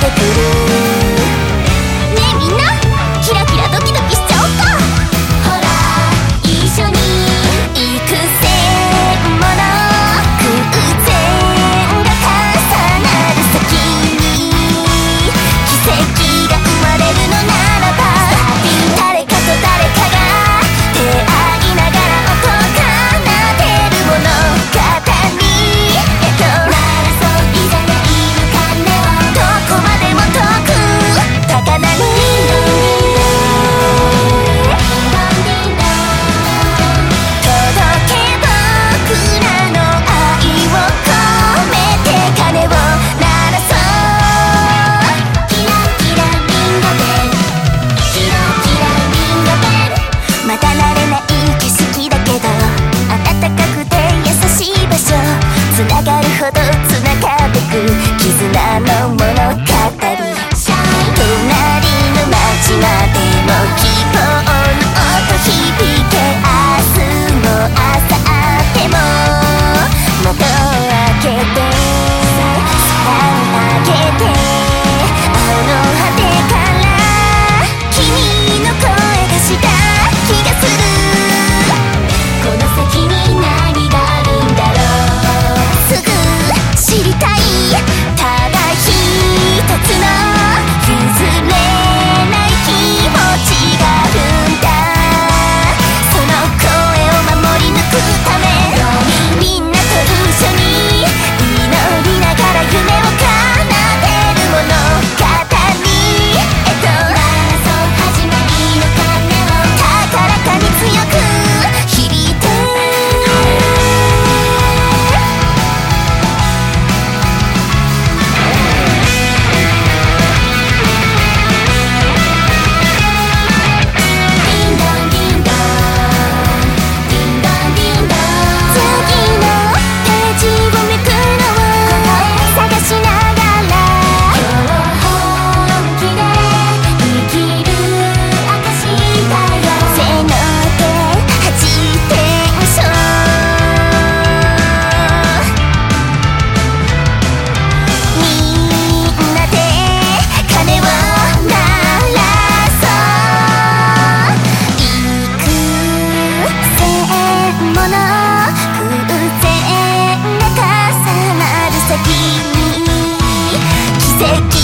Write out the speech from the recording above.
Tapa Peru. 絆の物語 새끼